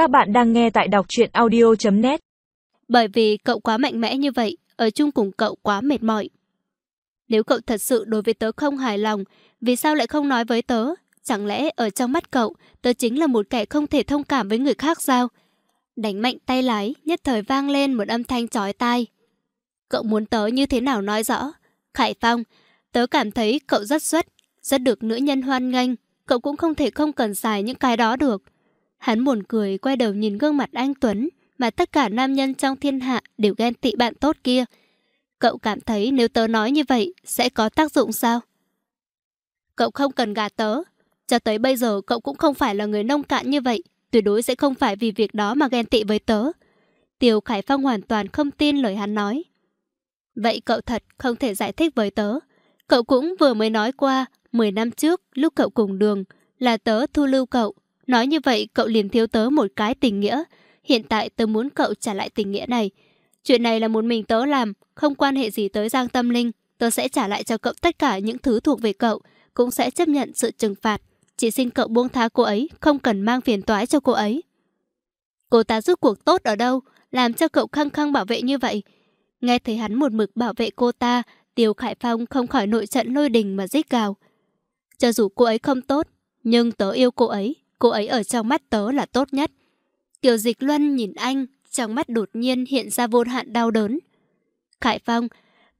Các bạn đang nghe tại đọc truyện audio.net Bởi vì cậu quá mạnh mẽ như vậy, ở chung cùng cậu quá mệt mỏi. Nếu cậu thật sự đối với tớ không hài lòng, vì sao lại không nói với tớ? Chẳng lẽ ở trong mắt cậu, tớ chính là một kẻ không thể thông cảm với người khác sao? Đánh mạnh tay lái, nhất thời vang lên một âm thanh chói tai. Cậu muốn tớ như thế nào nói rõ? Khải Phong, tớ cảm thấy cậu rất xuất, rất được nữ nhân hoan nghênh. Cậu cũng không thể không cần xài những cái đó được. Hắn buồn cười quay đầu nhìn gương mặt anh Tuấn mà tất cả nam nhân trong thiên hạ đều ghen tị bạn tốt kia. Cậu cảm thấy nếu tớ nói như vậy sẽ có tác dụng sao? Cậu không cần gạt tớ. Cho tới bây giờ cậu cũng không phải là người nông cạn như vậy. Tuyệt đối sẽ không phải vì việc đó mà ghen tị với tớ. Tiêu Khải Phong hoàn toàn không tin lời hắn nói. Vậy cậu thật không thể giải thích với tớ. Cậu cũng vừa mới nói qua 10 năm trước lúc cậu cùng đường là tớ thu lưu cậu. Nói như vậy cậu liền thiếu tớ một cái tình nghĩa. Hiện tại tớ muốn cậu trả lại tình nghĩa này. Chuyện này là một mình tớ làm, không quan hệ gì tới Giang Tâm Linh. Tớ sẽ trả lại cho cậu tất cả những thứ thuộc về cậu, cũng sẽ chấp nhận sự trừng phạt. Chỉ xin cậu buông tha cô ấy, không cần mang phiền toái cho cô ấy. Cô ta giúp cuộc tốt ở đâu, làm cho cậu khăng khăng bảo vệ như vậy. Nghe thấy hắn một mực bảo vệ cô ta, Tiêu Khải Phong không khỏi nội trận lôi đình mà rít gào. Cho dù cô ấy không tốt, nhưng tớ yêu cô ấy, cô ấy ở trong mắt tớ là tốt nhất. Kiều Dịch Luân nhìn anh, trong mắt đột nhiên hiện ra vô hạn đau đớn. Khải Phong,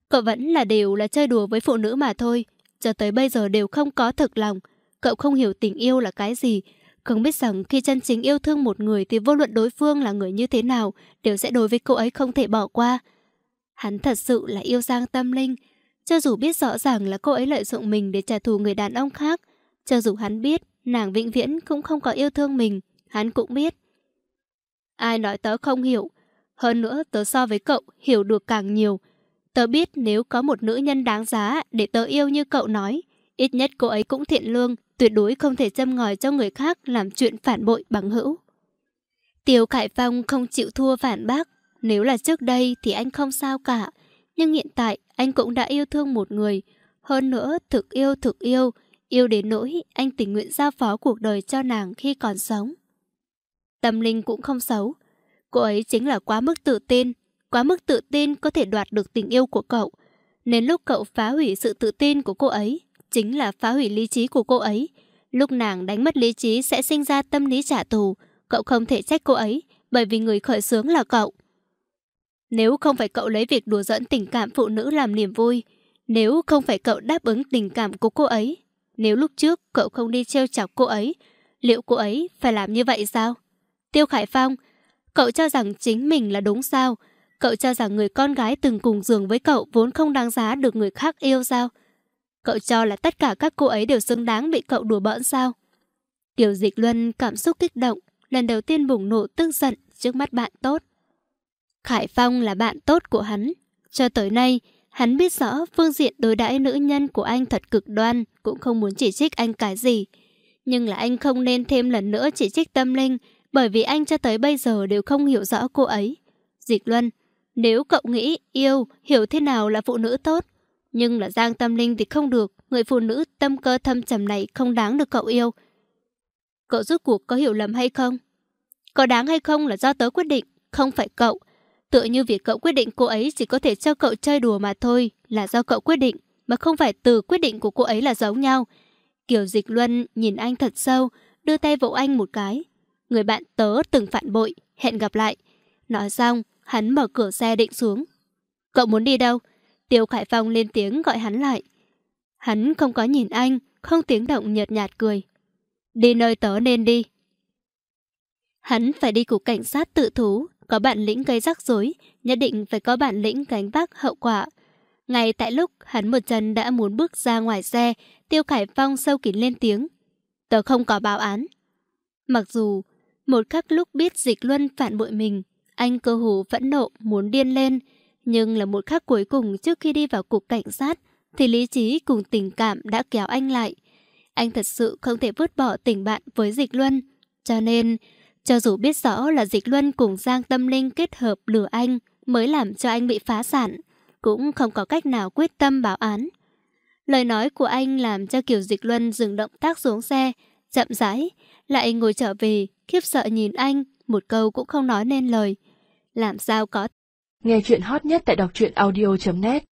cậu vẫn là đều là chơi đùa với phụ nữ mà thôi, cho tới bây giờ đều không có thực lòng. Cậu không hiểu tình yêu là cái gì, không biết rằng khi chân chính yêu thương một người thì vô luận đối phương là người như thế nào, đều sẽ đối với cô ấy không thể bỏ qua. Hắn thật sự là yêu Giang Tâm Linh, cho dù biết rõ ràng là cô ấy lợi dụng mình để trả thù người đàn ông khác, cho dù hắn biết nàng vĩnh viễn cũng không có yêu thương mình, hắn cũng biết. Ai nói tớ không hiểu, hơn nữa tớ so với cậu hiểu được càng nhiều. Tớ biết nếu có một nữ nhân đáng giá để tớ yêu như cậu nói, ít nhất cô ấy cũng thiện lương, tuyệt đối không thể châm ngòi cho người khác làm chuyện phản bội bằng hữu. Tiêu Khải Phong không chịu thua phản bác, nếu là trước đây thì anh không sao cả, nhưng hiện tại anh cũng đã yêu thương một người. Hơn nữa, thực yêu thực yêu, yêu đến nỗi anh tình nguyện giao phó cuộc đời cho nàng khi còn sống. Tâm linh cũng không xấu. Cô ấy chính là quá mức tự tin, quá mức tự tin có thể đoạt được tình yêu của cậu. Nên lúc cậu phá hủy sự tự tin của cô ấy, chính là phá hủy lý trí của cô ấy. Lúc nàng đánh mất lý trí sẽ sinh ra tâm lý trả thù. Cậu không thể trách cô ấy, bởi vì người khởi sướng là cậu. Nếu không phải cậu lấy việc đùa dẫn tình cảm phụ nữ làm niềm vui, nếu không phải cậu đáp ứng tình cảm của cô ấy, nếu lúc trước cậu không đi trêu chọc cô ấy, liệu cô ấy phải làm như vậy sao? Tiêu Khải Phong, cậu cho rằng chính mình là đúng sao? Cậu cho rằng người con gái từng cùng giường với cậu vốn không đáng giá được người khác yêu sao? Cậu cho là tất cả các cô ấy đều xứng đáng bị cậu đùa bỡn sao? Kiều Dịch Luân cảm xúc kích động, lần đầu tiên bùng nổ tức giận trước mắt bạn tốt. Khải Phong là bạn tốt của hắn. Cho tới nay, hắn biết rõ phương diện đối đãi nữ nhân của anh thật cực đoan, cũng không muốn chỉ trích anh cái gì. Nhưng là anh không nên thêm lần nữa chỉ trích tâm linh, bởi vì anh cho tới bây giờ đều không hiểu rõ cô ấy. Dịch Luân, nếu cậu nghĩ yêu, hiểu thế nào là phụ nữ tốt, nhưng là Giang Tâm Linh thì không được, người phụ nữ tâm cơ thâm trầm này không đáng được cậu yêu. Cậu rút cuộc có hiểu lầm hay không? Có đáng hay không là do tớ quyết định, không phải cậu. Tựa như việc cậu quyết định cô ấy chỉ có thể cho cậu chơi đùa mà thôi, là do cậu quyết định, mà không phải từ quyết định của cô ấy là giống nhau. Kiều Dịch Luân nhìn anh thật sâu, đưa tay vỗ anh một cái. Người bạn tớ từng phản bội, hẹn gặp lại. Nói xong, hắn mở cửa xe định xuống. Cậu muốn đi đâu? Tiêu Khải Phong lên tiếng gọi hắn lại. Hắn không có nhìn anh, không tiếng động nhợt nhạt cười. Đi nơi tớ nên đi. Hắn phải đi cục cảnh sát tự thú, có bản lĩnh gây rắc rối, nhất định phải có bản lĩnh gánh vác hậu quả. Ngay tại lúc hắn một chân đã muốn bước ra ngoài xe, Tiêu Khải Phong sâu kín lên tiếng. Tớ không có báo án. Mặc dù một khắc lúc biết dịch luân phản bội mình, anh cơ hồ phẫn nộ muốn điên lên, nhưng là một khắc cuối cùng trước khi đi vào cục cảnh sát, thì lý trí cùng tình cảm đã kéo anh lại. Anh thật sự không thể vứt bỏ tình bạn với dịch luân, cho nên cho dù biết rõ là Dịch Luân cùng Giang Tâm Linh kết hợp lừa anh mới làm cho anh bị phá sản, cũng không có cách nào quyết tâm báo án. Lời nói của anh làm cho Kiều Dịch Luân dừng động tác xuống xe, chậm rãi, lại ngồi trở về, khiếp sợ nhìn anh, một câu cũng không nói nên lời. Làm sao có Nghe chuyện hot nhất tại đọc truyện audio.net